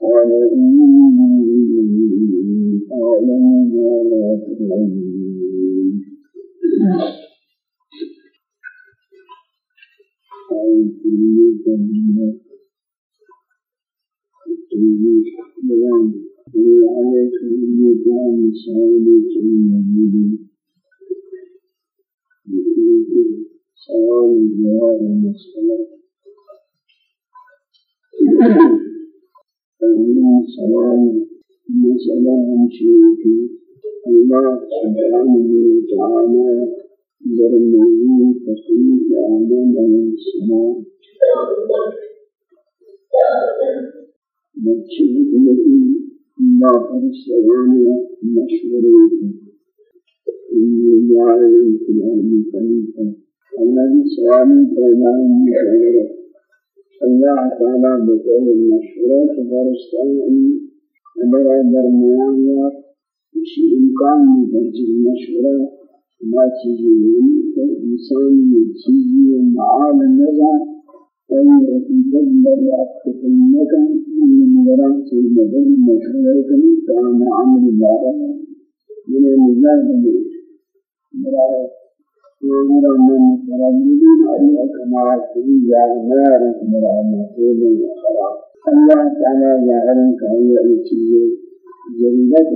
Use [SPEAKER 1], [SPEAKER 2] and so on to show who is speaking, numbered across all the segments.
[SPEAKER 1] قال إني أعلم ما لا تعلمون أعوذ بالله من الشيطان عليكم النظام صالح المؤمنين صلاة الجوار والصلاة علينا سلام. من سلام شيخي الله سبحانه وتعالى برمضان تقييد آدم عليه السلام بچه امتی ناپر سلام مشوره این یار الهی کلام خلیفه الذي سلام پیدا می‌کند الله تعالى بقول المشروط برسان أمر برمان يا کسی إمكان مدرج المشورة ما چیزی نہیں إنسان یہ چیزی و معال نگا کوئی رفیقت بریاد کتن نکن یہ مگرہ عمل من المترددين أنك مرسلين يا نار من المسلمين الخلاق الله تعالى أن يأتي جنة.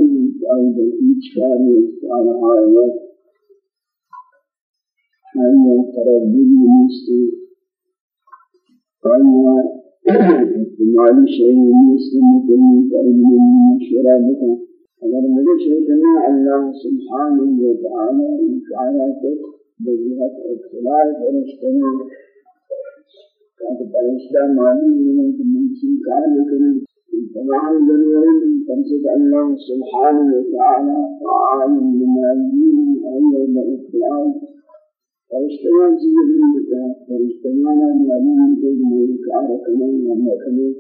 [SPEAKER 1] أو بيت شام على عائلات أن يترددوا المسلم وأن احتمال شيء مسلم كل كلمة من شرابك أمر من شيء الله سبحانه وتعالى إن كان بذات اطلاع فرشتوں کہ فرشتہ معلوم نہیں کہ من تمام دنیا میں کم سے کم اللہ سبحانہ و تعالی عالم بما يجري أيام الاطلاع فرشتوں کی یہ ہے فرشتوں نے معلوم کو مول کار کریں ہم کریں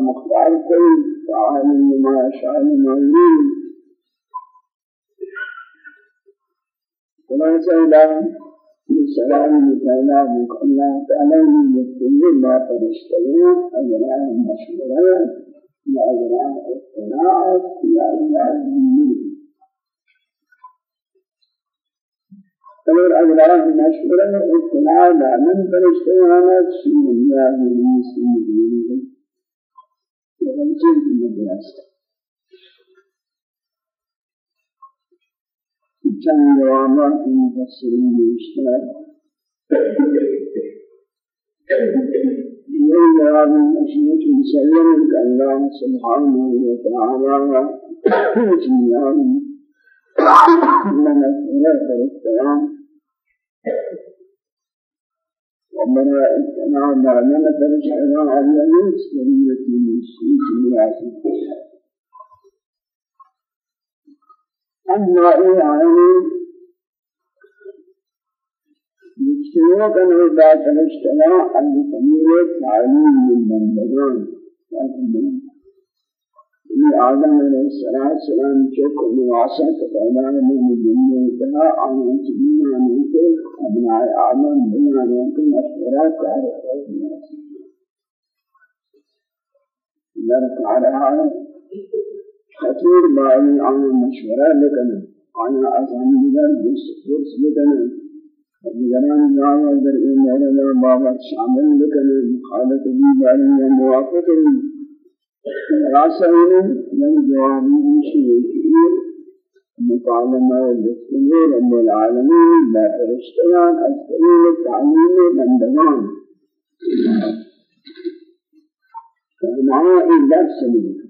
[SPEAKER 1] مختار کوئی تعالی نما شان مولین سلام. سلام سلام. مطالعہ اللہ تعالی نے مجھے ما فرشتوں اجران مشورہ یا اجران اقتناعات یا اجران مولین اور اجران مشورہ اقتناع دامن فرشتوں آنا سنیہ مولین ا توجیه دیگه است چند روامه این بسرین بیشتر یہ مراد ہے کہ مسلم کہ اللہ سبحانہ و تعالی جمیان من اثر السلام ربنا اتنا معلنا فرجعنا على سبيلة المسلمين أما إيعاني مجتمعك نوضع فرشتنا أن تمير تعليم من بدان لكن یہ آدم علیہ السلام سلام کے کو مناسب پیدا میں دنیا کا آنے کی آنے کے اپنا آدم دنیا میں کو مشورہ کر رہے ہیں نرک آ رہا ہے خطیر بائی آنے مشورہ لکن آنے آسان دیگر دوست دوست لکن دیگران جاؤ اگر این مورد بابت شامل لکن مخالط بھی بائی موافق لکن راسعين من جوابي شيء مكالمة للسمير رب العالمين لا فرشتيان السمير التعليم بندگان. فمعنا إلا السمير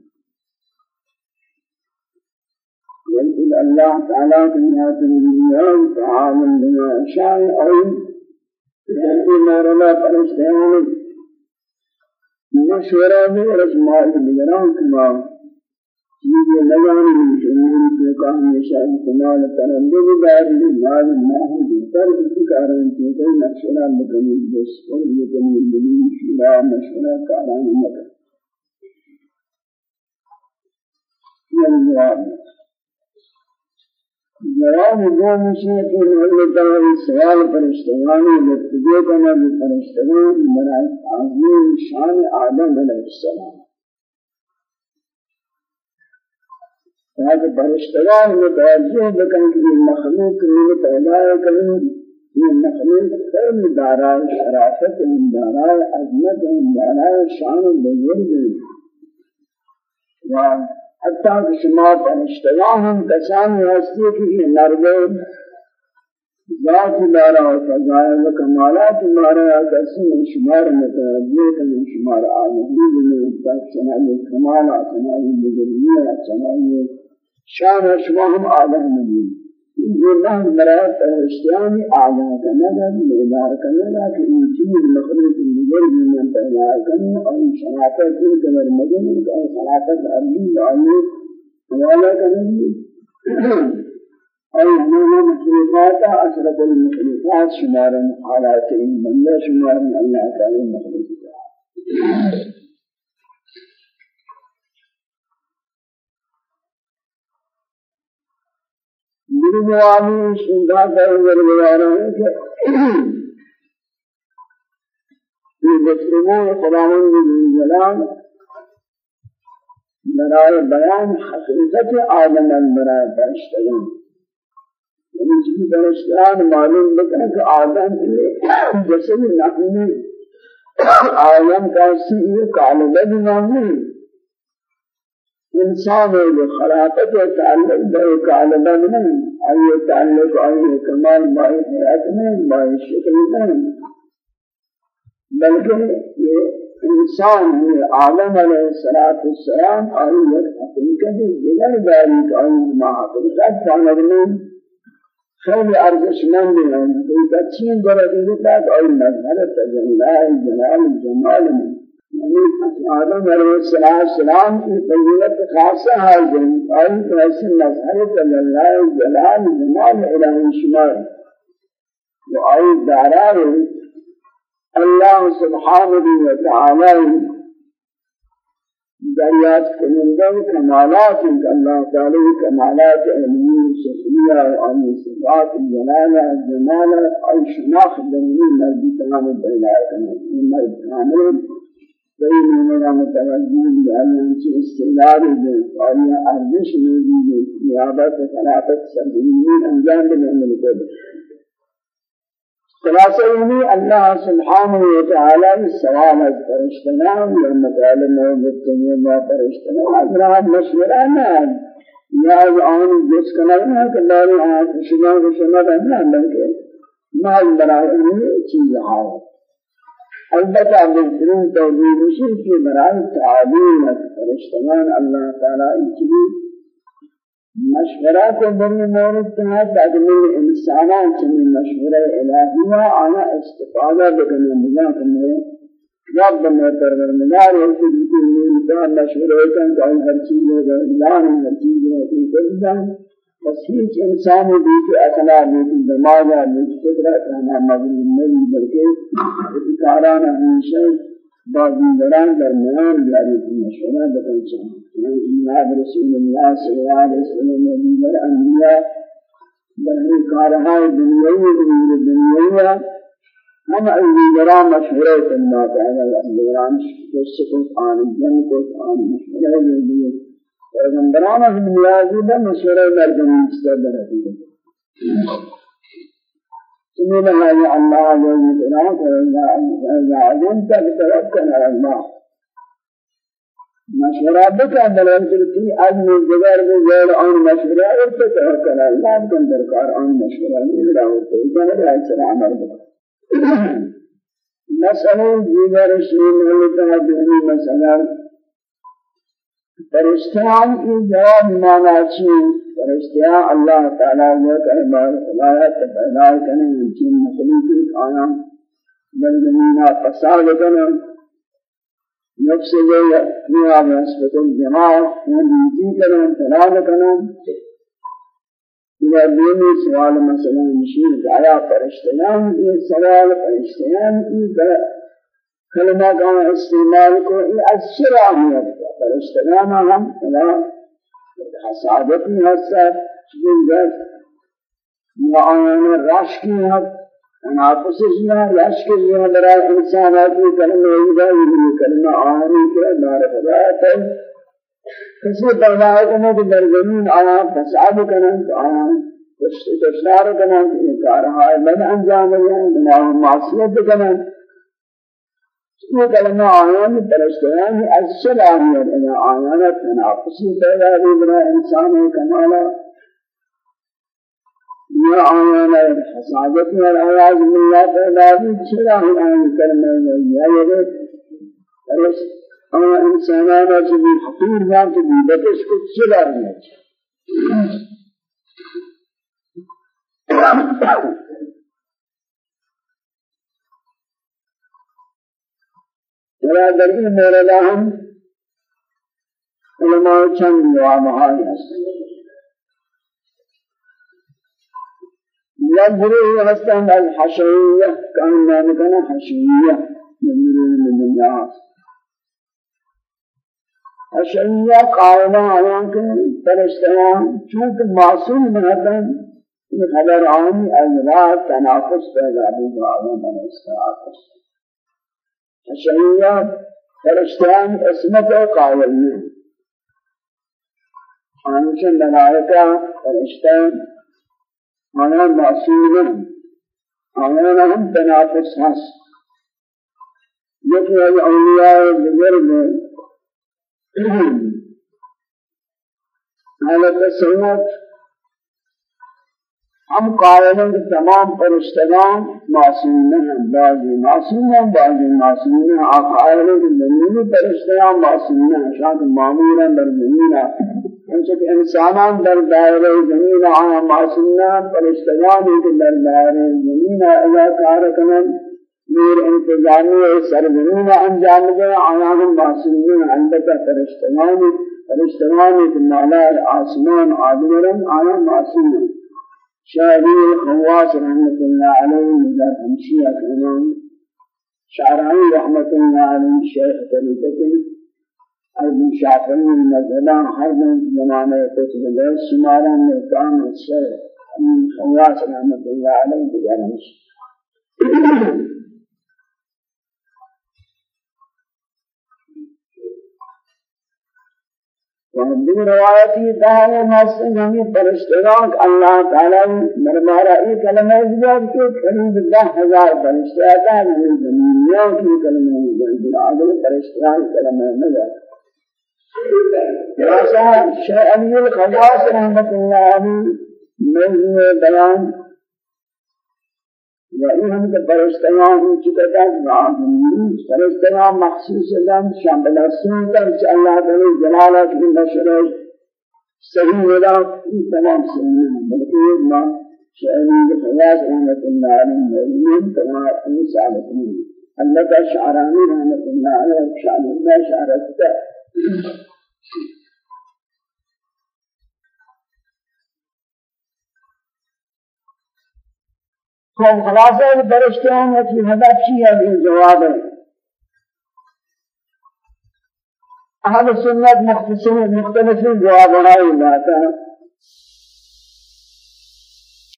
[SPEAKER 1] يقول الله تعالى في نهاية الدنيا تعالى بما أن أو يقول ما رمى مشورہ میں رسمال نگران کما چیزیں لگانے میں امور کو کا ہمیشہ استعمال کرنے میں داری مال ماہ دیتر اسی کارن کے کوئی مشورہ مکنی جس کو یہ کنی دلیل شورا مشورہ کاران مکن یہ جواب جواب دو مشیت محل سوال فرشتگان لطفیہ کنا بھی فرشتگان برای تعظیم شان آدم علیہ السلام تاکہ فرشتگان متوجہ بکن کہ مخلوق من پیدا کریں یہ مخلوق فرم دارائے شرافت من دارائے عظمت من دارائے شان بزرگ و حتی کہ شما فرشتگان ہم کسانی ہستی ذات دارا و فضائل دارا کسی شمار متوجہ من شمار آمدی من تک چنائی کمالات چنائی بزرگیہ چنائی شان شما آدم مدین الله مراد اعلی کنه در اداره کنه که این چیز مخلوق دیگر من پیدا کنه اور شناخت کی کمر مدن اور شناخت ابدی علی والا کنه اور ہمیں مخلوقات اشرف المخلوقات شمار حالات این بندہ شمار اللہ تعالی مخلوقات میری جوابی شنگا کر ورگزارا ہے یہ گفتگو خداوند جلال برائے بیان حقیقت آدم برائے فرشتگان یعنی جن فرشتگان معلوم بکن کہ آدم جسد نقلی آدم کا سی کالبہ نہیں انسان ہے خلافت تعلق بے کالبہ نہیں۔ أي تعلق أي كمال باي حيات نہیں باي شکل نہیں بلکہ یہ انسان ہے آدم علیہ الصلوۃ والسلام اور یہ حقیقت دیگر داری کا ما حقیقت جانب میں۔ خیلی ارزشمند ہیں کوئی اچھی درجے تک اور مظہر تجلال جلال جمال میں آدم علیہ السلام کی فضیلت ہے جن اور ایسے مظہر اللہ جلال جمال الہی شمار و آئی دارار اللہ سبحانہ و تعالی دریات کنندہ کمالات اللہ تعالی کمالات علمی شخصیہ و آنی صفات جلالہ جمالہ اور شناخت دنی مرضی تمام بیلائے کنندہ مرد کامل کئی مومنہ متوجہ بیان کی استعداد دے اور یہ ارزش موجود ہے نیابت خلافت سرزمین انجام دینے کو خلاصہ یہ اللہ سبحانہ و تعالی سوال از فرشتگان یا مکالمہ گفتگو با فرشتگان اجرام مشورہ نہ یا آن جس نام ہے کہ داری آن شجاع کو سنا رہنا بلکہ مال برائے چیز حالت البتہ بہترین توجیہ مشی کہ برائے تعلیم فرشتگان اللہ تعالی اچھی مشورہ کو بنی مورد تھا تاکہ انسانان چنین مشورہ الہیہ آنا استفادہ بکنے مجھا کرنے رب میں پروردگار ہے کہ یہ مشورہ ہے کہ ہر چیز ہے اللہ ہر چیز ہے بس هیچ انسان بھی کہ أصلا بھی دماغ ہے فکرت ہے مغلوب نہیں بلکہ ذکران ہمیشہ بعضی دران درمیان جاری مشورہ بکن چاہیے جناب رسول اللہ صلی اللہ علیہ وسلم نے دیگر انبیاء در کارهای دنیایی امور دنیایی ہم دیگران مشورہ کرنا چاہیے دیگران کو آن جن کو آن مشورہ دے پیغمبران از نیازی به مشوره مردمی استاد رسید سمين هذا الله جل جلاله إذا علمت فتوكل على الله. کی از من جگر میں غیر آن مشورہ اور توکل اللہ کن درکار آن مشورہ نہیں رہا تو جنر ایسا عمل بکا مسئلہ دیگر شیل ہوتا ہے مسئلہ فرشتیان کی جواب مانا چی فرشتیان اللہ تعالی نے کہے بار کرنے چین مخلوق آیا در زمینہ فساد کرنے يفسد فيها بنسبة الجماعة ونبيتي كلام تلاد كلام إذا ديني سوال مثلا مشير دعايا فرشتيان إيه سوال فرشتيان إيه كلمة كان استعمال کو إيه الشرع ہے فرشتيان هم إلى حسادتي هسا شبه ذات معانا راشكي هسا تنافسنا يشكل برای انسانات کی کلمہ ایدائی کلمہ آنی کے معرفت ہے کسی پیدا کرنے کے در زمین آیا فساد کرنے آیا کشتار گناہ معصیت کرنے یہ کلمہ آیان پرشتیان از سلامیت آیان؟ تنافسی پیدا برای انسان کمالا يا آيانا حسادت میں العیاض باللہ پیدا بھی ہم کرنے میں یا یہ رس اما انسانانا چلی حقیر جان چلی بکش کو چھلا رہنا ولا درگی مولانا ہم علماء چند دعا مہائی ہستن يجري هستن الحشوية. كان نامكنا حشوية. يجري من الناس. حشوية قائمة على فرشتان. چونك معصوم هستن خبر عام أجراء تنافس پیدا بھی عالم من استعافس حشوية فرشتان اسمت قائل نہیں خانشن ملائکہ فرشتان آیا معصوم آیا هم تنافس هست یکی از اولیاء بزرگ حالت سنت ہم قائل ہیں کہ تمام فرشتگان معصوم ہیں بعضی معصوم ہیں بعضی معصوم ہیں آپ قائل ہیں کہ زمینی فرشتگان معصوم ہیں شاید معمول ہیں در زمین انچہ کہ انسانان در دائرہ زمین آیا معصومنا فرشتگانی کے در دائرہ زمین اذا کارکنن میر انتظامی سر زمین انجام دے آیا ہم معصومین اندتا فرشتگانی فرشتگانی کے مالا آسمان آدمرن آیا معصومین شاہدی الخواس رحمت اللہ علیہ مجھا تمشیہ کرنان شعرانی رحمت اللہ علیہ شیخ طریقت ابن شافعی مذهبان هر زمانة کچھ بغیر شمارا میں کام الشر خواص رحمت اللہ علیہ بجانش وهذه روايتي تعالى مسلم هم فرشتگان اللہ تعالی مرمارا یہ کلمہ جواب کے قریب دہ ہزار فرشتے آتا ہے زمینیوں کی کلمہ جواب آگے فرشتگان کلمہ نظر خلاصہ اللہ علیہ موضوع بیان وإنهم كفرشتنا من كتابات معهم فرشتنا مخصوص دم شامل السنة إن الله تعالى جلالة من بشره سبيل ولا تمام سنين بلکہ ما شأني الخلاص رحمة الله عليه موجود كما أن سعادتني أنك شعراني رحمة الله عليه شعر الله شعرتك تو خلاصہ فرشتے ہیں کہ ہدف کی ہے یہ جواب ہے سنت مختصر مختلف جواب بنائے جاتا ہے